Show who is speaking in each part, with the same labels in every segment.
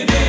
Speaker 1: it.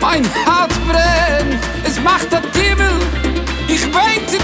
Speaker 1: Mein Herz brennt, es macht der Himmel, ich bete